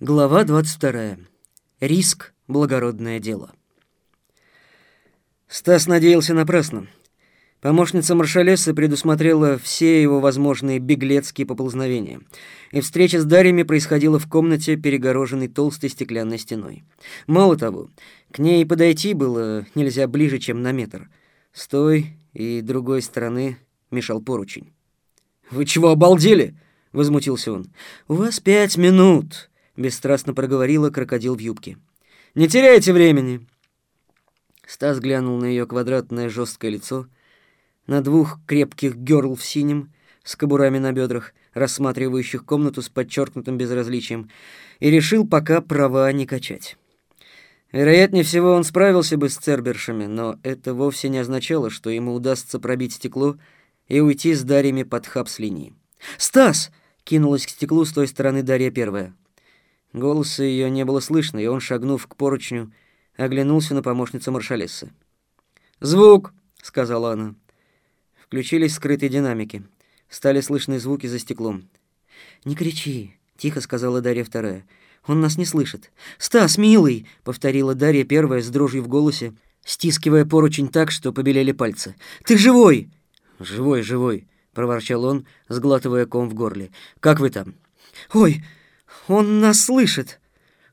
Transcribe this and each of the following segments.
Глава 22. Риск — благородное дело. Стас надеялся напрасно. Помощница маршалессы предусмотрела все его возможные беглецкие поползновения, и встреча с Дарьями происходила в комнате, перегороженной толстой стеклянной стеной. Мало того, к ней подойти было нельзя ближе, чем на метр. С той и другой стороны мешал поручень. «Вы чего, обалдели?» — возмутился он. «У вас пять минут!» Бесстрастно проговорила крокодил в юбке. «Не теряйте времени!» Стас глянул на ее квадратное жесткое лицо, на двух крепких герл в синем, с кобурами на бедрах, рассматривающих комнату с подчеркнутым безразличием, и решил пока права не качать. Вероятнее всего, он справился бы с цербершами, но это вовсе не означало, что ему удастся пробить стекло и уйти с Дарьями под хаб с линии. «Стас!» — кинулась к стеклу с той стороны Дарья первая. Голоса ее не было слышно, и он, шагнув к поручню, оглянулся на помощницу маршалессы. «Звук!» — сказала она. Включились скрытые динамики. Стали слышны звуки за стеклом. «Не кричи!» — тихо сказала Дарья вторая. «Он нас не слышит». «Стас, милый!» — повторила Дарья первая с дрожью в голосе, стискивая поручень так, что побелели пальцы. «Ты живой!» «Живой, живой!» — проворчал он, сглатывая ком в горле. «Как вы там?» «Ой!» Он нас слышит.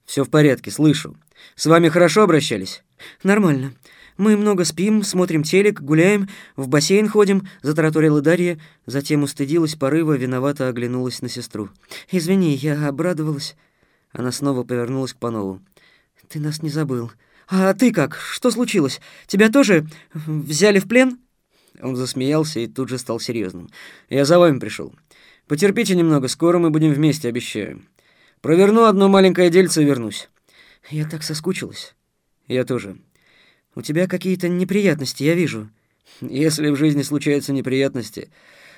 Все в порядке, слышу. С вами хорошо обращались? Нормально. Мы много спим, смотрим телек, гуляем, в бассейн ходим, затараторила Дарья, затем устыдилась порыва, виновато оглянулась на сестру. Извини, я обрадовалась. Она снова повернулась к Панову. Ты нас не забыл. А ты как? Что случилось? Тебя тоже взяли в плен? Он засмеялся и тут же стал серьезным. Я за вами пришел. Потерпите немного, скоро мы будем вместе, обещаю. Проверну одно маленькое дельце и вернусь. Я так соскучилась. Я тоже. У тебя какие-то неприятности, я вижу. Если в жизни случаются неприятности,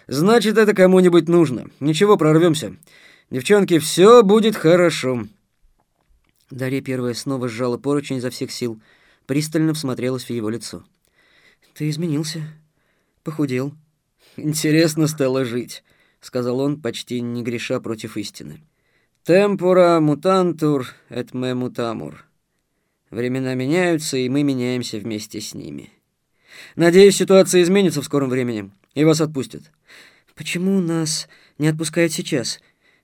значит, это кому-нибудь нужно. Ничего, прорвемся. Девчонки, все будет хорошо. Дарья первая снова сжала поручень изо всех сил, пристально всмотрелась в его лицо. Ты изменился, похудел. Интересно стало жить, сказал он, почти не греша против истины. Темпора мутантур et me mutamur. Времена меняются, и мы меняемся вместе с ними. Надеюсь, ситуация изменится в скором времени, и вас отпустят. Почему нас не отпускают сейчас?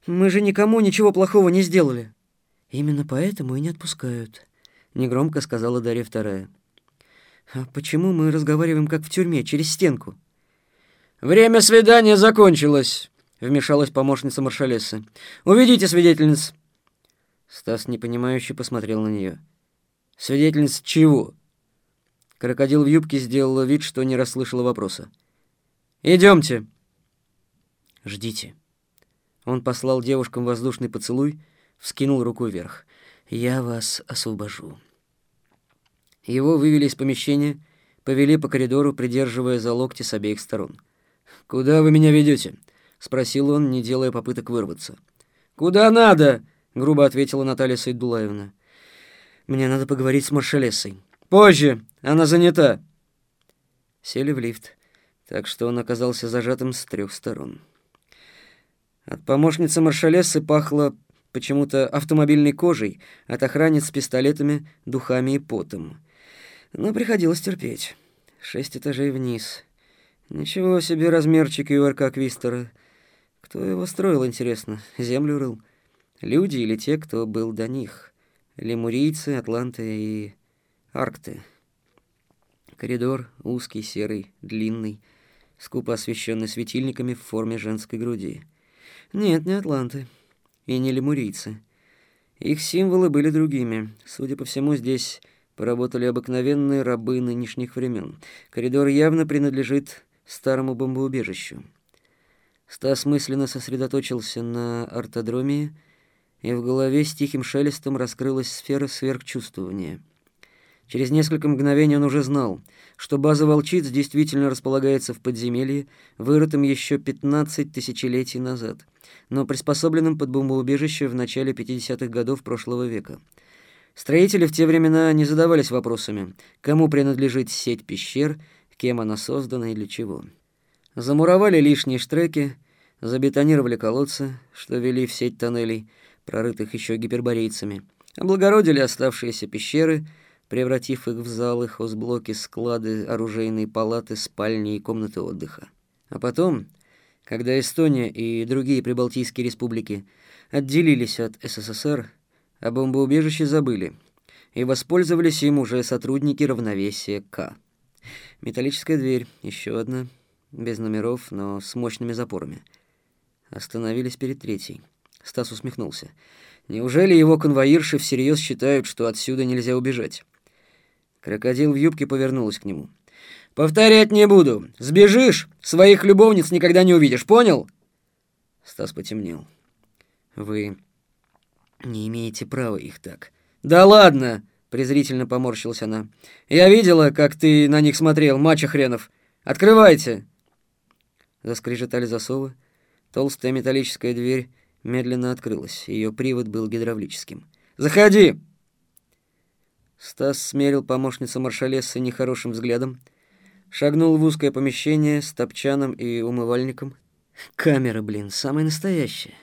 Мы же никому ничего плохого не сделали. Именно поэтому и не отпускают, негромко сказала Дарья вторая. А почему мы разговариваем как в тюрьме, через стенку? Время свидания закончилось вмешалась помощница маршалессы. «Уведите свидетельниц!» Стас непонимающе посмотрел на нее. «Свидетельниц чего?» Крокодил в юбке сделала вид, что не расслышала вопроса. «Идемте!» «Ждите!» Он послал девушкам воздушный поцелуй, вскинул руку вверх. «Я вас освобожу». Его вывели из помещения, повели по коридору, придерживая за локти с обеих сторон. «Куда вы меня ведете? Спросил он, не делая попыток вырваться. Куда надо? грубо ответила Наталья Сайдулаевна. Мне надо поговорить с маршалессой. Позже, она занята. Сели в лифт, так что он оказался зажатым с трех сторон. От помощницы маршалессы пахло почему-то автомобильной кожей, от охранниц пистолетами, духами и потом. Но приходилось терпеть. Шесть этажей вниз. Ничего себе размерчик ЮРК Квистера. Кто его строил, интересно? Землю рыл? Люди или те, кто был до них? Лемурийцы, атланты и аркты. Коридор узкий, серый, длинный, скупо освещенный светильниками в форме женской груди. Нет, не атланты и не лемурийцы. Их символы были другими. Судя по всему, здесь поработали обыкновенные рабы нынешних времен. Коридор явно принадлежит старому бомбоубежищу. Стас мысленно сосредоточился на ортодромии, и в голове с тихим шелестом раскрылась сфера сверхчувствования. Через несколько мгновений он уже знал, что база волчиц действительно располагается в подземелье, вырытом еще 15 тысячелетий назад, но приспособленном под бомбоубежище в начале 50-х годов прошлого века. Строители в те времена не задавались вопросами, кому принадлежит сеть пещер, кем она создана и для чего. Замуровали лишние штреки, забетонировали колодцы, что вели в сеть тоннелей, прорытых еще гиперборейцами, облагородили оставшиеся пещеры, превратив их в залы, хозблоки, склады, оружейные палаты, спальни и комнаты отдыха. А потом, когда Эстония и другие прибалтийские республики отделились от СССР, о бомбоубежище забыли и воспользовались им уже сотрудники равновесия К. Металлическая дверь, еще одна, без номеров, но с мощными запорами. Остановились перед третьей. Стас усмехнулся. Неужели его конвоирши всерьез считают, что отсюда нельзя убежать? Крокодил в юбке повернулась к нему. «Повторять не буду. Сбежишь, своих любовниц никогда не увидишь, понял?» Стас потемнел. «Вы не имеете права их так». «Да ладно!» — презрительно поморщилась она. «Я видела, как ты на них смотрел, мачо хренов. Открывайте!» Заскрежетали засовы. Толстая металлическая дверь медленно открылась. Ее привод был гидравлическим. «Заходи!» Стас смерил помощницу маршалессы нехорошим взглядом, шагнул в узкое помещение с топчаном и умывальником. Камера, блин, самая настоящая.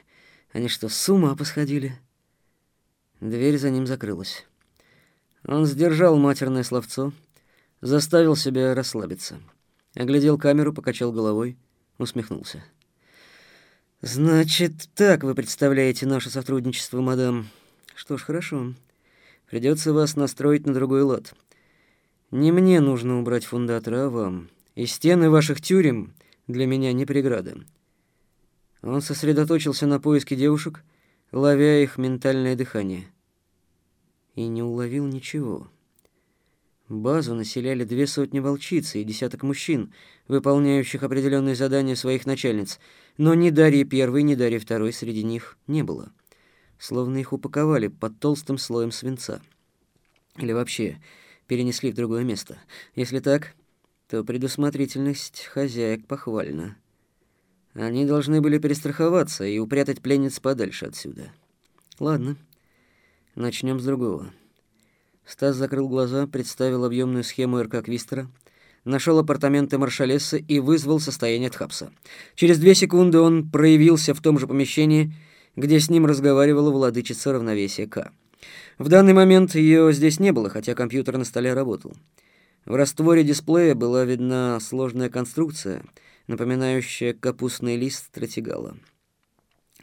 Они что, с ума посходили? Дверь за ним закрылась. Он сдержал матерное словцо, заставил себя расслабиться. Оглядел камеру, покачал головой, усмехнулся. «Значит, так вы представляете наше сотрудничество, мадам. Что ж, хорошо. Придется вас настроить на другой лад. Не мне нужно убрать фундатора, а вам. И стены ваших тюрем для меня не преграда». Он сосредоточился на поиске девушек, ловя их ментальное дыхание. И не уловил ничего. Базу населяли две сотни волчиц и десяток мужчин, выполняющих определенные задания своих начальниц, но ни Дарьи первой, ни Дарьи второй среди них не было. Словно их упаковали под толстым слоем свинца. Или вообще перенесли в другое место. Если так, то предусмотрительность хозяек похвальна. Они должны были перестраховаться и упрятать пленниц подальше отсюда. Ладно, начнем с другого. Стас закрыл глаза, представил объемную схему РК Квистера, нашел апартаменты маршалессы и вызвал состояние Тхапса. Через две секунды он проявился в том же помещении, где с ним разговаривала владычица равновесия К. В данный момент ее здесь не было, хотя компьютер на столе работал. В растворе дисплея была видна сложная конструкция — напоминающая капустный лист стратегала.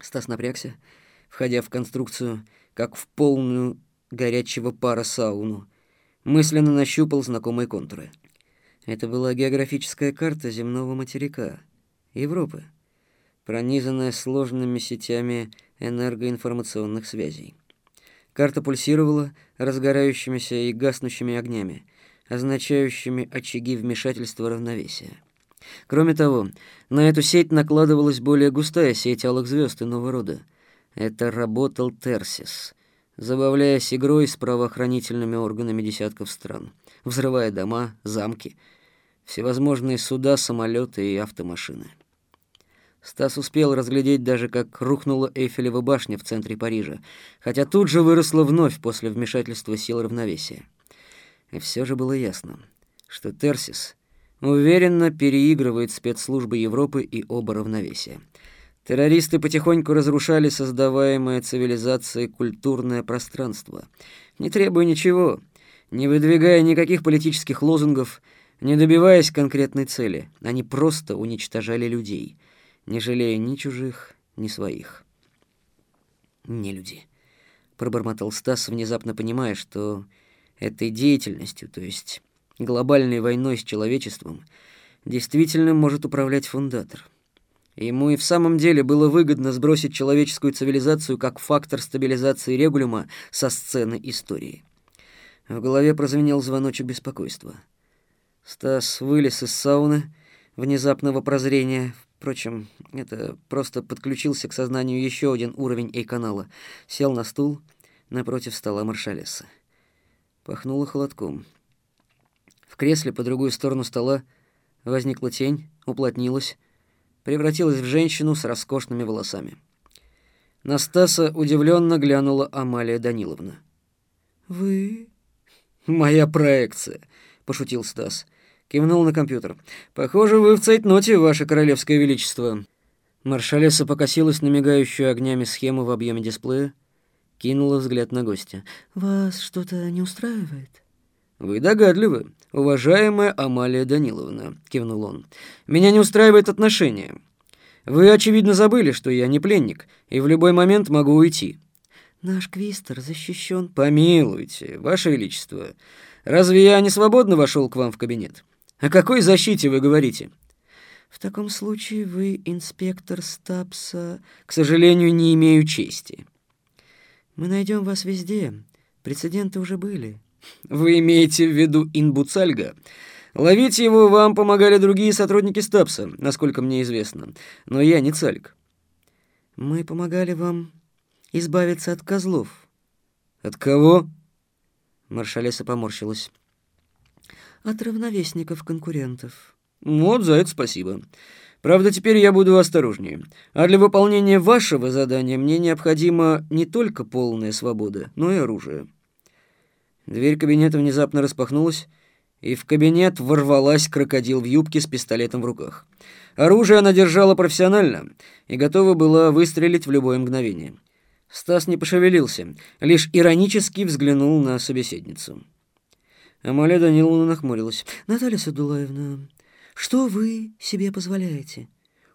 Стас напрягся, входя в конструкцию, как в полную горячего пара сауну. Мысленно нащупал знакомые контуры. Это была географическая карта земного материка, Европы, пронизанная сложными сетями энергоинформационных связей. Карта пульсировала разгорающимися и гаснущими огнями, означающими очаги вмешательства равновесия. Кроме того, на эту сеть накладывалась более густая сеть алых звезд иного рода. Это работал Терсис, забавляясь игрой с правоохранительными органами десятков стран, взрывая дома, замки, всевозможные суда, самолеты и автомашины. Стас успел разглядеть даже, как рухнула Эйфелева башня в центре Парижа, хотя тут же выросла вновь после вмешательства сил равновесия. И все же было ясно, что Терсис уверенно переигрывает спецслужбы Европы и оба равновесия. Террористы потихоньку разрушали создаваемое цивилизацией культурное пространство, не требуя ничего, не выдвигая никаких политических лозунгов, не добиваясь конкретной цели. Они просто уничтожали людей, не жалея ни чужих, ни своих. «Не люди», — пробормотал Стас, внезапно понимая, что этой деятельностью, то есть глобальной войной с человечеством, действительно может управлять фундатор. Ему и в самом деле было выгодно сбросить человеческую цивилизацию как фактор стабилизации регулиума со сцены истории. В голове прозвенел звоночек беспокойства. Стас вылез из сауны внезапного прозрения. Впрочем, это просто подключился к сознанию еще один уровень Эй-канала. Сел на стул напротив стола маршалеса. Пахнуло холодком. В кресле по другую сторону стола возникла тень, уплотнилась, превратилась в женщину с роскошными волосами. На Стаса удивленно глянула Амалия Даниловна. «Вы?» «Моя проекция», — пошутил Стас. Кивнул на компьютер. «Похоже, вы в цейтноте, ваше королевское величество». Маршалесса покосилась на мигающую огнями схему в объеме дисплея, кинула взгляд на гостя. «Вас что-то не устраивает?» «Вы догадливы, уважаемая Амалия Даниловна», — кивнул он. «Меня не устраивает отношение. Вы, очевидно, забыли, что я не пленник, и в любой момент могу уйти». «Наш квистер защищен». «Помилуйте, Ваше Величество. Разве я не свободно вошел к вам в кабинет? О какой защите вы говорите?» «В таком случае вы инспектор Стапса...» «К сожалению, не имею чести». «Мы найдем вас везде. Прецеденты уже были». «Вы имеете в виду Инбуцальга?» Ловить его вам помогали другие сотрудники Стапса, насколько мне известно. Но я не Цальк. Мы помогали вам избавиться от козлов. От кого? Маршалеса поморщилась. От равновесников конкурентов. Вот за это спасибо. Правда, теперь я буду осторожнее. А для выполнения вашего задания мне необходима не только полная свобода, но и оружие. Дверь кабинета внезапно распахнулась, и в кабинет ворвалась крокодил в юбке с пистолетом в руках. Оружие она держала профессионально и готова была выстрелить в любое мгновение. Стас не пошевелился, лишь иронически взглянул на собеседницу. Амалия Даниловна нахмурилась. «Наталья Садулаевна, что вы себе позволяете?»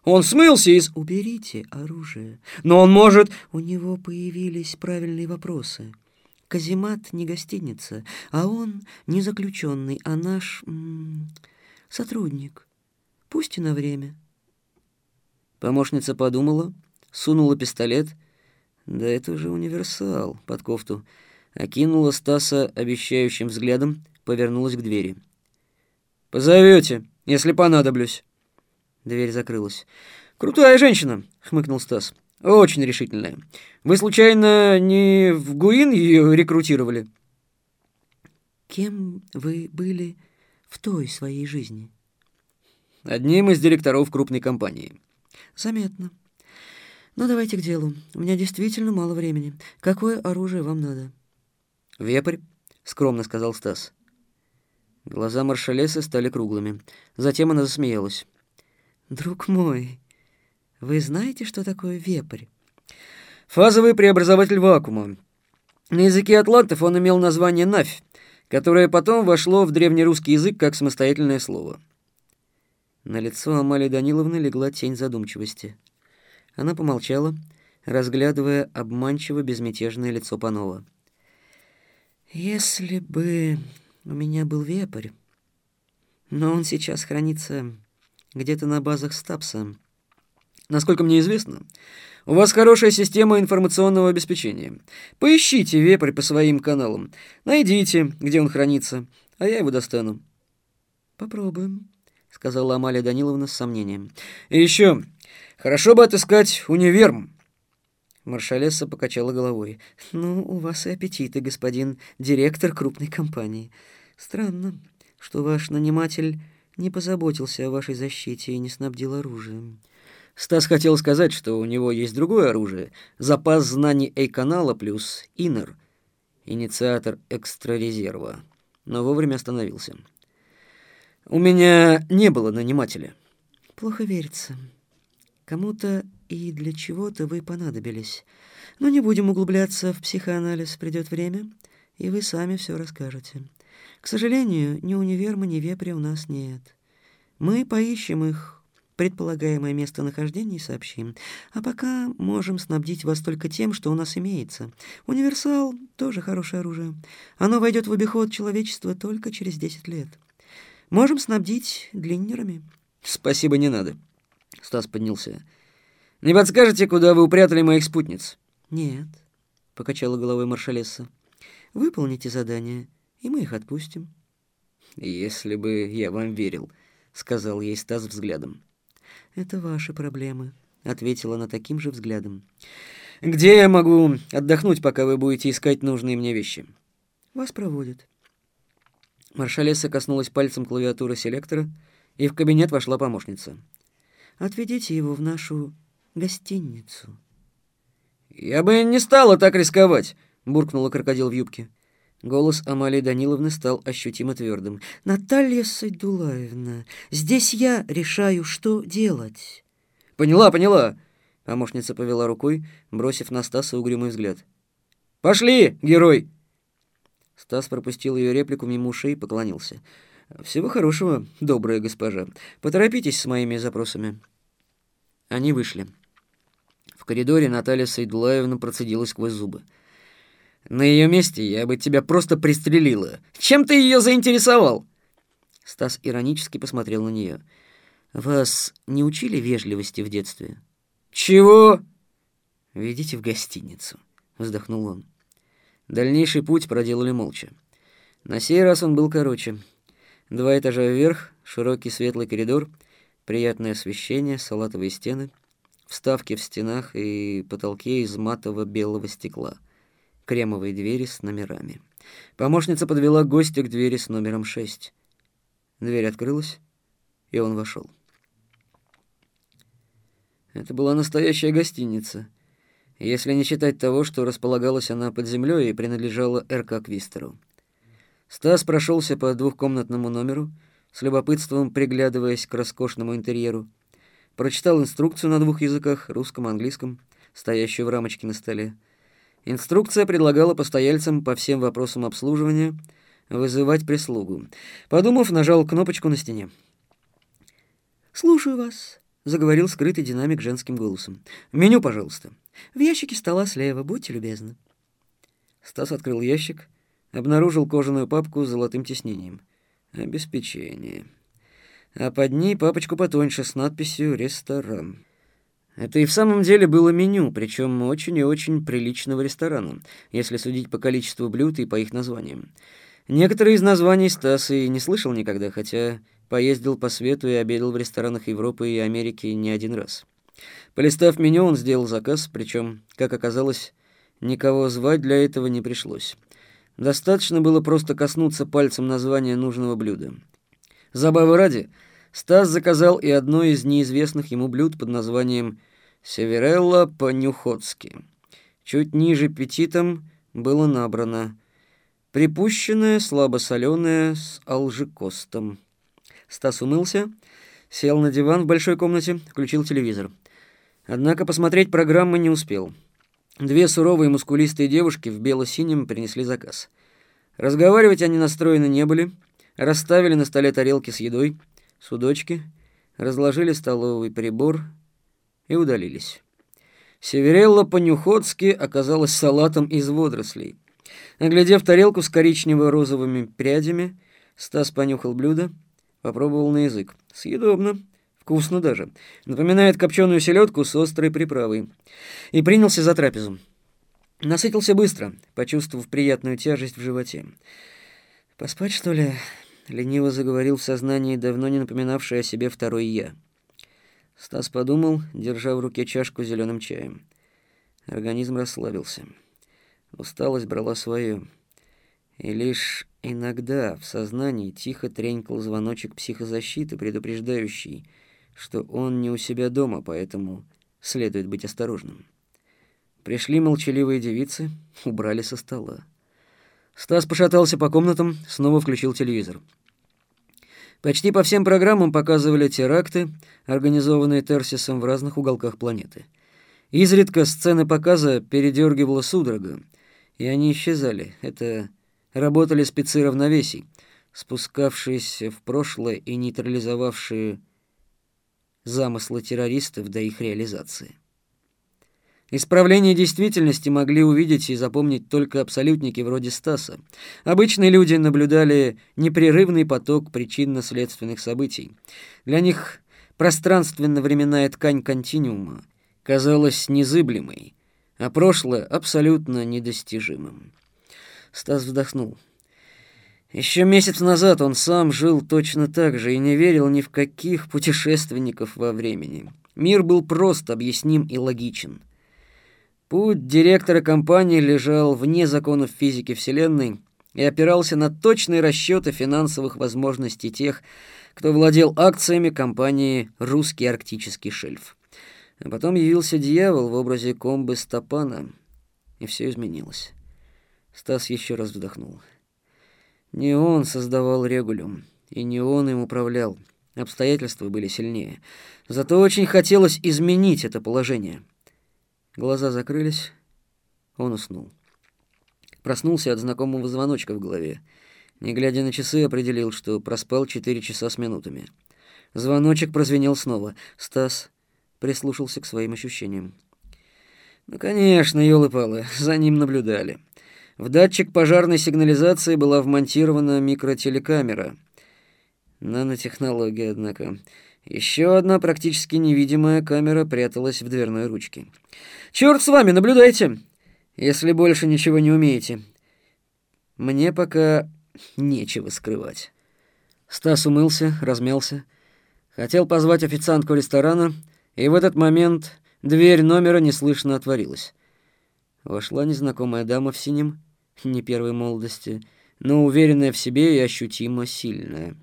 «Он смылся из...» «Уберите оружие». «Но он может...» «У него появились правильные вопросы». Каземат не гостиница, а он не заключенный, а наш м -м, сотрудник. Пусть и на время. Помощница подумала, сунула пистолет. Да это же универсал под кофту. Окинула Стаса обещающим взглядом, повернулась к двери. «Позовете, если понадоблюсь». Дверь закрылась. «Крутая женщина», — хмыкнул Стас. Очень решительная. Вы, случайно, не в Гуин ее рекрутировали? Кем вы были в той своей жизни? Одним из директоров крупной компании. Заметно. Ну, давайте к делу. У меня действительно мало времени. Какое оружие вам надо? Вепрь, скромно сказал Стас. Глаза маршалесы стали круглыми. Затем она засмеялась. Друг мой, вы знаете, что такое вепрь? Фазовый преобразователь вакуума. На языке атлантов он имел название «навь», которое потом вошло в древнерусский язык как самостоятельное слово. На лицо Амалии Даниловны легла тень задумчивости. Она помолчала, разглядывая обманчиво безмятежное лицо Панова. «Если бы у меня был вепрь, но он сейчас хранится где-то на базах Стапса, Насколько мне известно, у вас хорошая система информационного обеспечения. Поищите вепрь по своим каналам. Найдите, где он хранится, а я его достану. Попробуем, сказала Амалия Даниловна с сомнением. И еще, хорошо бы отыскать универм. Маршалесса покачала головой. «Ну, у вас и аппетиты, господин директор крупной компании. Странно, что ваш наниматель не позаботился о вашей защите и не снабдил оружием». Стас хотел сказать, что у него есть другое оружие, запас знаний Эй-канала плюс Иннер, инициатор экстрарезерва, но вовремя остановился. У меня не было нанимателя. Плохо верится. Кому-то и для чего-то вы понадобились. Но не будем углубляться в психоанализ, придет время, и вы сами все расскажете. К сожалению, ни универма, ни вепря у нас нет. Мы поищем их предполагаемое местонахождение и сообщим. А пока можем снабдить вас только тем, что у нас имеется. Универсал — тоже хорошее оружие. Оно войдет в обиход человечества только через 10 лет. Можем снабдить длиннерами. Спасибо, не надо. Стас поднялся. Не подскажете, куда вы упрятали моих спутниц? Нет, покачала головой маршалесса. Выполните задание, и мы их отпустим. Если бы я вам верил, сказал ей Стас взглядом. «Это ваши проблемы», — ответила она таким же взглядом. «Где я могу отдохнуть, пока вы будете искать нужные мне вещи?» «Вас проводят». Маршалесса коснулась пальцем клавиатуры селектора, и в кабинет вошла помощница. «Отведите его в нашу гостиницу». «Я бы не стала так рисковать», — буркнула крокодил в юбке. Голос Амалии Даниловны стал ощутимо твердым. «Наталья Сайдулаевна, здесь я решаю, что делать». «Поняла, поняла!» Помощница повела рукой, бросив на Стаса угрюмый взгляд. Пошли, герой!» Стас пропустил ее реплику мимо ушей и поклонился. «Всего хорошего, добрая госпожа. Поторопитесь с моими запросами». Они вышли. В коридоре Наталья Сайдулаевна процедила сквозь зубы. «На ее месте я бы тебя просто пристрелила. Чем ты ее заинтересовал?» Стас иронически посмотрел на нее. «Вас не учили вежливости в детстве?» «Чего?» «Ведите в гостиницу», — вздохнул он. Дальнейший путь проделали молча. На сей раз он был короче. Два этажа вверх, широкий светлый коридор, приятное освещение, салатовые стены, вставки в стенах и потолке из матово-белого стекла, кремовые двери с номерами. Помощница подвела гостя к двери с номером 6. Дверь открылась, и он вошел. Это была настоящая гостиница, если не считать того, что располагалась она под землей и принадлежала РК Квистеру. Стас прошелся по двухкомнатному номеру, с любопытством приглядываясь к роскошному интерьеру. Прочитал инструкцию на двух языках, русском и английском, стоящую в рамочке на столе. Инструкция предлагала постояльцам по всем вопросам обслуживания вызывать прислугу. Подумав, нажал кнопочку на стене. «Слушаю вас», — заговорил скрытый динамик женским голосом. «Меню, пожалуйста». «В ящике стола слева, будьте любезны». Стас открыл ящик, обнаружил кожаную папку с золотым тиснением. Обеспечение. А под ней папочку потоньше с надписью «Ресторан». Это и в самом деле было меню, причем очень и очень приличного ресторана, если судить по количеству блюд и по их названиям. Некоторые из названий Стас и не слышал никогда, хотя поездил по свету и обедал в ресторанах Европы и Америки не один раз. Полистав меню, он сделал заказ, причем, как оказалось, никого звать для этого не пришлось. Достаточно было просто коснуться пальцем названия нужного блюда. Забавы ради, Стас заказал и одно из неизвестных ему блюд под названием «Северелла по-нюхотски». Чуть ниже петитом было набрано «Припущенное слабосоленое с алжикостом». Стас умылся, сел на диван в большой комнате, включил телевизор. Однако посмотреть программы не успел. Две суровые мускулистые девушки в бело-синем принесли заказ. Разговаривать они настроены не были, расставили на столе тарелки с едой, судочки, разложили столовый прибор и удалились. Северелла по-нюходски оказалась салатом из водорослей. Оглядев тарелку с коричнево-розовыми прядями, Стас понюхал блюдо, попробовал на язык. Съедобно. Вкусно даже. Напоминает копченую селедку с острой приправой. И принялся за трапезу. Насытился быстро, почувствовав приятную тяжесть в животе. «Поспать, что ли?» — лениво заговорил в сознании, давно не напоминавший о себе второй «я». Стас подумал, держа в руке чашку с зеленым чаем. Организм расслабился. Усталость брала свое. И лишь иногда в сознании тихо тренькал звоночек психозащиты, предупреждающий — что он не у себя дома, поэтому следует быть осторожным. Пришли молчаливые девицы, убрали со стола. Стас пошатался по комнатам, снова включил телевизор. Почти по всем программам показывали теракты, организованные Терсисом в разных уголках планеты. Изредка сцены показа передергивала судорога, и они исчезали. Это работали спецы равновесий, спускавшиеся в прошлое и нейтрализовавшие замыслы террористов до их реализации. Исправление действительности могли увидеть и запомнить только абсолютники вроде Стаса. Обычные люди наблюдали непрерывный поток причинно-следственных событий. Для них пространственно-временная ткань континуума казалась незыблемой, а прошлое абсолютно недостижимым. Стас вздохнул. Еще месяц назад он сам жил точно так же и не верил ни в каких путешественников во времени. Мир был прост, объясним и логичен. Путь директора компании лежал вне законов физики Вселенной и опирался на точные расчеты финансовых возможностей тех, кто владел акциями компании «Русский арктический шельф». А потом явился дьявол в образе комбы Стапана, и все изменилось. Стас еще раз вздохнул. Не он создавал регулюм, и не он им управлял. Обстоятельства были сильнее. Зато очень хотелось изменить это положение. Глаза закрылись, он уснул. Проснулся от знакомого звоночка в голове. Не глядя на часы, определил, что проспал четыре часа с минутами. Звоночек прозвенел снова. Стас прислушался к своим ощущениям. Ну, конечно, ёлы-палы, за ним наблюдали. В датчик пожарной сигнализации была вмонтирована микротелекамера. Нанотехнология, однако. Еще одна практически невидимая камера пряталась в дверной ручке. «Черт с вами, наблюдайте, если больше ничего не умеете. Мне пока нечего скрывать». Стас умылся, размялся, хотел позвать официантку ресторана, и в этот момент дверь номера неслышно отворилась. Вошла незнакомая дама в синем, не первой молодости, но уверенная в себе и ощутимо сильная.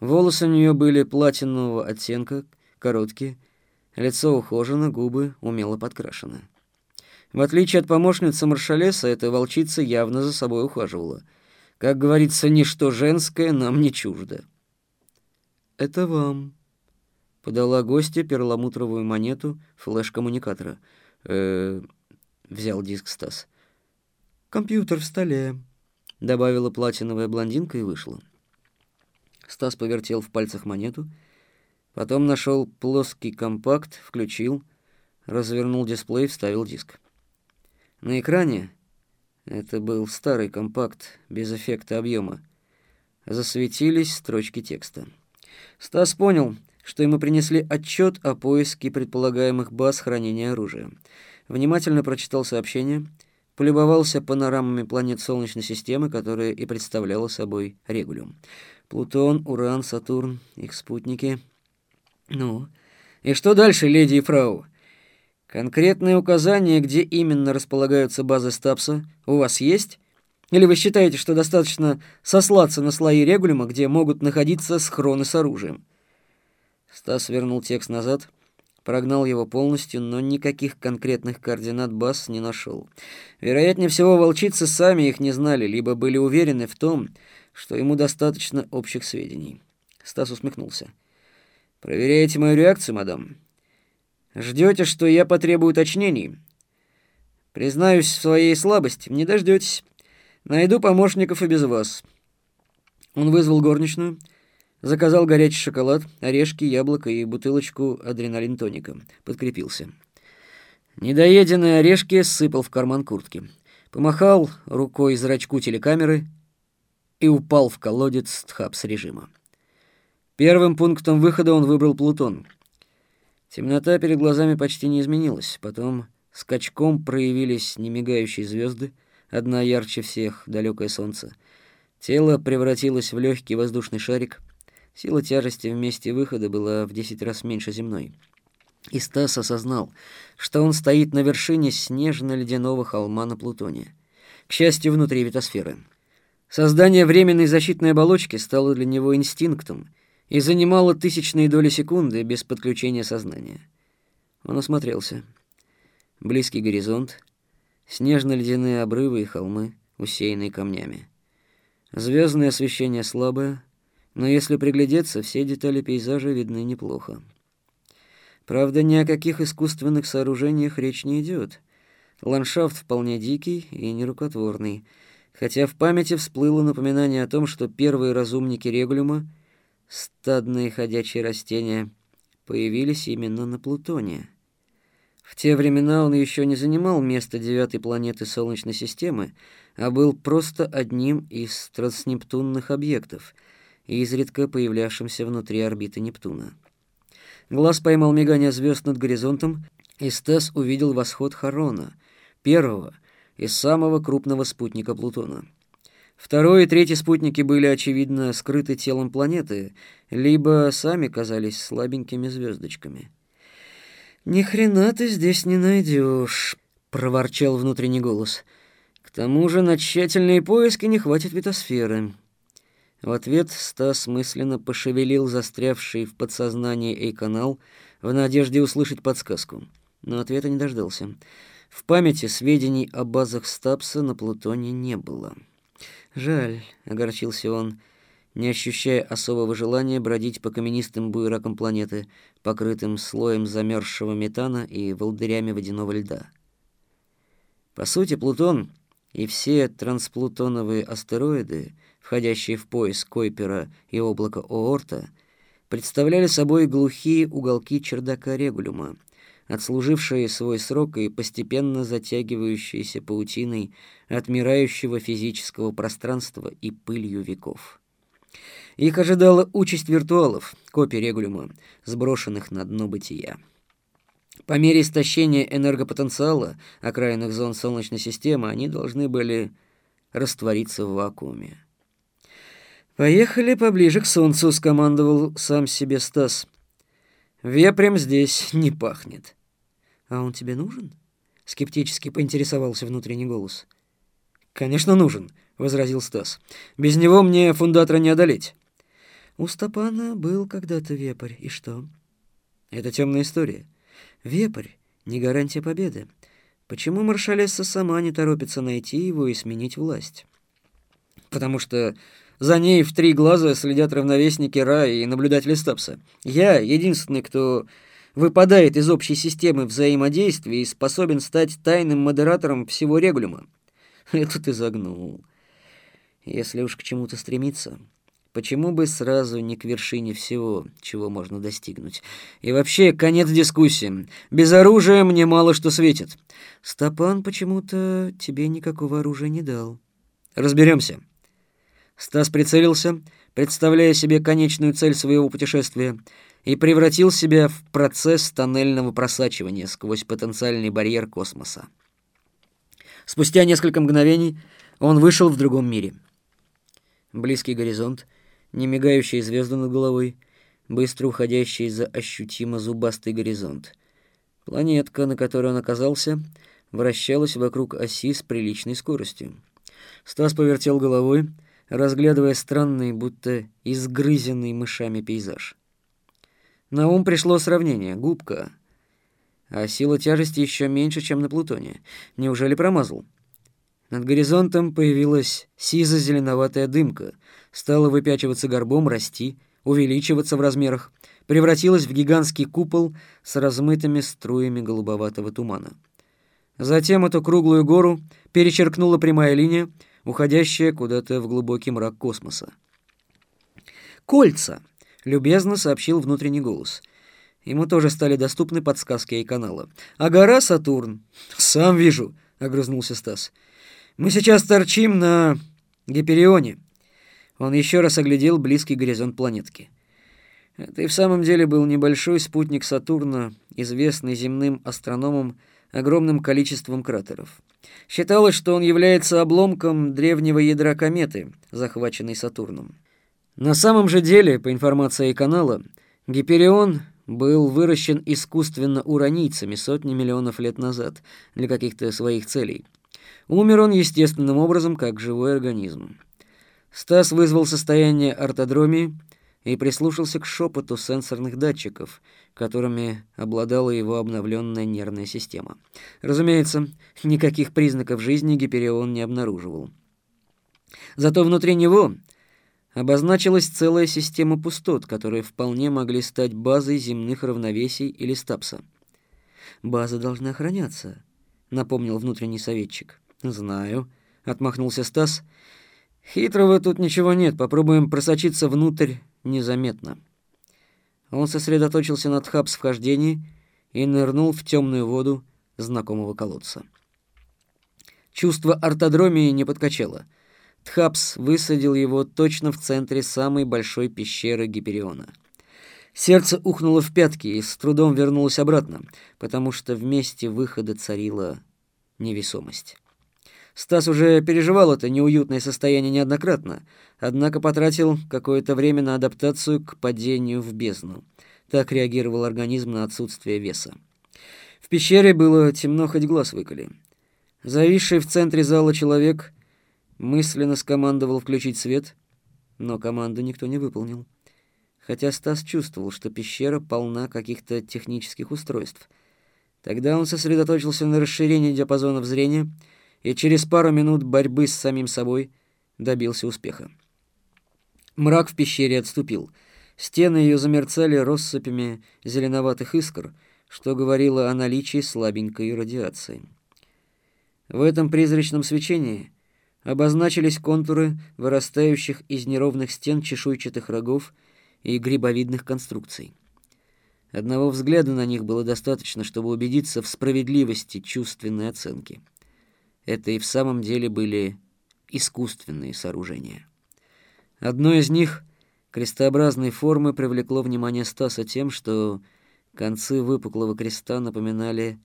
Волосы у нее были платинового оттенка, короткие, лицо ухожено, губы умело подкрашены. В отличие от помощницы маршалеса, эта волчица явно за собой ухаживала. Как говорится, ничто женское нам не чуждо. «Это вам», — подала гостья перламутровую монету флеш-коммуникатора. «Э, взял диск Стас. «Компьютер в столе», — добавила платиновая блондинка и вышла. Стас повертел в пальцах монету, потом нашел плоский компакт, включил, развернул дисплей, вставил диск. На экране, это был старый компакт, без эффекта объема, засветились строчки текста. Стас понял, что ему принесли отчет о поиске предполагаемых баз хранения оружия. Внимательно прочитал сообщение, полюбовался панорамами планет Солнечной системы, которые и представляла собой Регулиум. Плутон, Уран, Сатурн, их спутники. Ну, и что дальше, леди и фрау? Конкретные указания, где именно располагаются базы Стапса, у вас есть? Или вы считаете, что достаточно сослаться на слои регулиума, где могут находиться схроны с оружием? Стас вернул текст назад, прогнал его полностью, но никаких конкретных координат баз не нашел. Вероятнее всего, волчицы сами их не знали, либо были уверены в том, что ему достаточно общих сведений. Стас усмехнулся. «Проверяете мою реакцию, мадам? Ждете, что я потребую уточнений? Признаюсь в своей слабости, не дождетесь. Найду помощников и без вас». Он вызвал горничную, заказал горячий шоколад, орешки, яблоко и бутылочку адреналин-тоника. Подкрепился. Недоеденные орешки сыпал в карман куртки. Помахал рукой зрачку телекамеры и упал в колодец Тхапс режима. Первым пунктом выхода он выбрал Плутон. Темнота перед глазами почти не изменилась. Потом скачком проявились немигающие звезды, одна ярче всех, далекое солнце. Тело превратилось в легкий воздушный шарик. Сила тяжести в месте выхода была в 10 раз меньше земной. И Стас осознал, что он стоит на вершине снежно-ледяного холма на Плутоне. К счастью, внутри витосферы. Создание временной защитной оболочки стало для него инстинктом и занимало тысячные доли секунды без подключения сознания. Он осмотрелся. Близкий горизонт, снежно-ледяные обрывы и холмы, усеянные камнями. Звездное освещение слабое, но если приглядеться, все детали пейзажа видны неплохо. Правда, ни о каких искусственных сооружениях речь не идет. Ландшафт вполне дикий и нерукотворный — хотя в памяти всплыло напоминание о том, что первые разумники регулюма, стадные ходячие растения, появились именно на Плутоне. В те времена он еще не занимал место девятой планеты Солнечной системы, а был просто одним из транснептунных объектов, изредка появлявшимся внутри орбиты Нептуна. Глаз поймал мигание звезд над горизонтом, и Стас увидел восход Харона, первого — из самого крупного спутника Плутона. Второй и третий спутники были, очевидно, скрыты телом планеты, либо сами казались слабенькими звездочками. «Ни хрена ты здесь не найдешь», — проворчал внутренний голос. «К тому же на тщательные поиски не хватит витосферы». В ответ Стас мысленно пошевелил застрявший в подсознании Эй-канал в надежде услышать подсказку, но ответа не дождался. В памяти сведений о базах Стапса на Плутоне не было. «Жаль», — огорчился он, не ощущая особого желания бродить по каменистым буеракам планеты, покрытым слоем замерзшего метана и волдырями водяного льда. По сути, Плутон и все трансплутоновые астероиды, входящие в пояс Койпера и облака Оорта, представляли собой глухие уголки чердака Регулюма, отслужившие свой срок и постепенно затягивающиеся паутиной отмирающего физического пространства и пылью веков. Их ожидала участь виртуалов, копий регулюма, сброшенных на дно бытия. По мере истощения энергопотенциала окраинных зон Солнечной системы они должны были раствориться в вакууме. «Поехали поближе к Солнцу», — скомандовал сам себе Стас. «Вепрем здесь не пахнет». «А он тебе нужен?» — скептически поинтересовался внутренний голос. «Конечно, нужен», — возразил Стас. «Без него мне фундатора не одолеть». «У Стапана был когда-то вепрь, и что?» «Это темная история. Вепрь — не гарантия победы. Почему маршалесса сама не торопится найти его и сменить власть?» «Потому что за ней в три глаза следят равновесники Ра и наблюдатели Стапса. Я единственный, кто выпадает из общей системы взаимодействия и способен стать тайным модератором всего регулюма. Это ты загнул. Если уж к чему-то стремиться, почему бы сразу не к вершине всего, чего можно достигнуть? И вообще, конец дискуссии. Без оружия мне мало что светит. Стопан почему-то тебе никакого оружия не дал. Разберемся. Стас прицелился, представляя себе конечную цель своего путешествия — и превратил себя в процесс тоннельного просачивания сквозь потенциальный барьер космоса. Спустя несколько мгновений он вышел в другом мире. Близкий горизонт, не мигающие звезды над головой, быстро уходящий за ощутимо зубастый горизонт. Планетка, на которой он оказался, вращалась вокруг оси с приличной скоростью. Стас повертел головой, разглядывая странный, будто изгрызенный мышами пейзаж. На ум пришло сравнение. Губка. А сила тяжести еще меньше, чем на Плутоне. Неужели промазал? Над горизонтом появилась сизо-зеленоватая дымка, стала выпячиваться горбом, расти, увеличиваться в размерах, превратилась в гигантский купол с размытыми струями голубоватого тумана. Затем эту круглую гору перечеркнула прямая линия, уходящая куда-то в глубокий мрак космоса. Кольца любезно сообщил внутренний голос. Ему тоже стали доступны подсказки и канала. «А гора Сатурн?» «Сам вижу», — огрызнулся Стас. «Мы сейчас торчим на Гиперионе». Он еще раз оглядел близкий горизонт планетки. Это и в самом деле был небольшой спутник Сатурна, известный земным астрономам огромным количеством кратеров. Считалось, что он является обломком древнего ядра кометы, захваченной Сатурном. На самом же деле, по информации канала, Гиперион был выращен искусственно уранийцами сотни миллионов лет назад для каких-то своих целей. Умер он естественным образом, как живой организм. Стас вызвал состояние ортодромии и прислушался к шепоту сенсорных датчиков, которыми обладала его обновленная нервная система. Разумеется, никаких признаков жизни Гиперион не обнаруживал. Зато внутри него обозначилась целая система пустот, которые вполне могли стать базой земных равновесий или стапса. «База должна охраняться», — напомнил внутренний советчик. «Знаю», — отмахнулся Стас. «Хитрого тут ничего нет, попробуем просочиться внутрь незаметно». Он сосредоточился на тхабс вхождении и нырнул в темную воду знакомого колодца. Чувство ортодромии не подкачало — Тхапс высадил его точно в центре самой большой пещеры Гипериона. Сердце ухнуло в пятки и с трудом вернулось обратно, потому что вместе выхода царила невесомость. Стас уже переживал это неуютное состояние неоднократно, однако потратил какое-то время на адаптацию к падению в бездну. Так реагировал организм на отсутствие веса. В пещере было темно, хоть глаз выколи. Зависший в центре зала человек Мысленно скомандовал включить свет, но команду никто не выполнил. Хотя Стас чувствовал, что пещера полна каких-то технических устройств. Тогда он сосредоточился на расширении диапазонов зрения и через пару минут борьбы с самим собой добился успеха. Мрак в пещере отступил. Стены ее замерцали россыпями зеленоватых искр, что говорило о наличии слабенькой радиации. В этом призрачном свечении обозначились контуры вырастающих из неровных стен чешуйчатых рогов и грибовидных конструкций. Одного взгляда на них было достаточно, чтобы убедиться в справедливости чувственной оценки. Это и в самом деле были искусственные сооружения. Одно из них крестообразной формы привлекло внимание Стаса тем, что концы выпуклого креста напоминали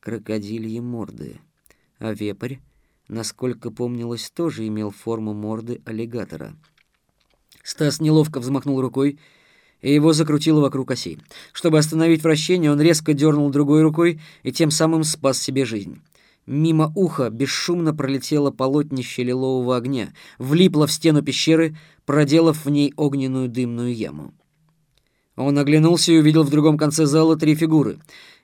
крокодильи морды, а вепрь, насколько помнилось, тоже имел форму морды аллигатора. Стас неловко взмахнул рукой, и его закрутило вокруг оси. Чтобы остановить вращение, он резко дернул другой рукой и тем самым спас себе жизнь. Мимо уха бесшумно пролетело полотнище лилового огня, влипло в стену пещеры, проделав в ней огненную дымную яму. Он оглянулся и увидел в другом конце зала три фигуры.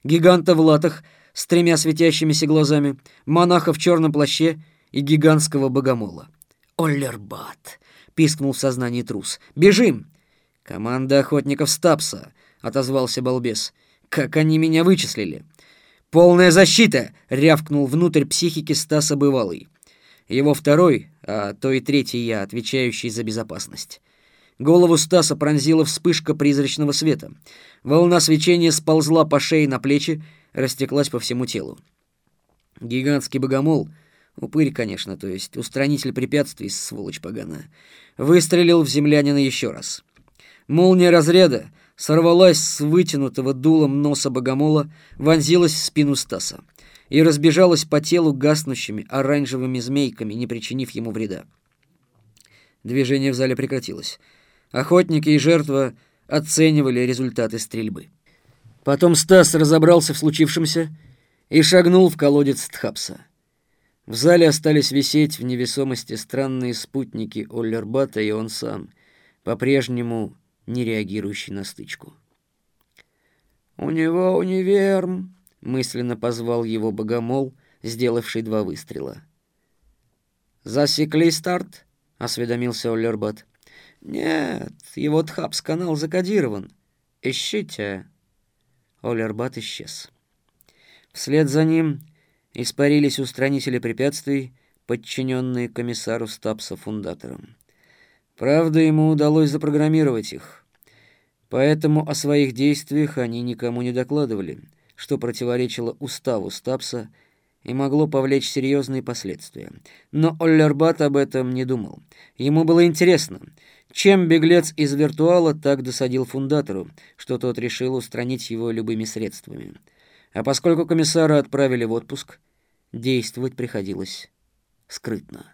Гиганта в латах с тремя светящимися глазами, монаха в черном плаще и гигантского богомола. «Оллербат!» — пискнул в сознании трус. «Бежим!» «Команда охотников Стапса!» — отозвался балбес. «Как они меня вычислили!» «Полная защита!» — рявкнул внутрь психики Стаса Бывалый. Его второй, а то и третий я, отвечающий за безопасность. Голову Стаса пронзила вспышка призрачного света. Волна свечения сползла по шее на плечи, растеклась по всему телу. Гигантский богомол, упырь, конечно, то есть устранитель препятствий, сволочь поганая, выстрелил в землянина еще раз. Молния разряда — сорвалась с вытянутого дулом носа богомола, вонзилась в спину Стаса и разбежалась по телу гаснущими оранжевыми змейками, не причинив ему вреда. Движение в зале прекратилось. Охотники и жертва оценивали результаты стрельбы. Потом Стас разобрался в случившемся и шагнул в колодец Тхапса. В зале остались висеть в невесомости странные спутники Оллербата и он сам, по-прежнему не реагирующий на стычку. «У него универм», — мысленно позвал его богомол, сделавший два выстрела. «Засекли старт?» — осведомился Оллербат. «Нет, его Тхапс-канал закодирован. Ищите». Оллербат исчез. Вслед за ним испарились устранители препятствий, подчиненные комиссару Стапса фундатором. Правда, ему удалось запрограммировать их. Поэтому о своих действиях они никому не докладывали, что противоречило уставу Стапса и могло повлечь серьезные последствия. Но Оллербат об этом не думал. Ему было интересно, чем беглец из виртуала так досадил фундатору, что тот решил устранить его любыми средствами. А поскольку комиссара отправили в отпуск, действовать приходилось скрытно.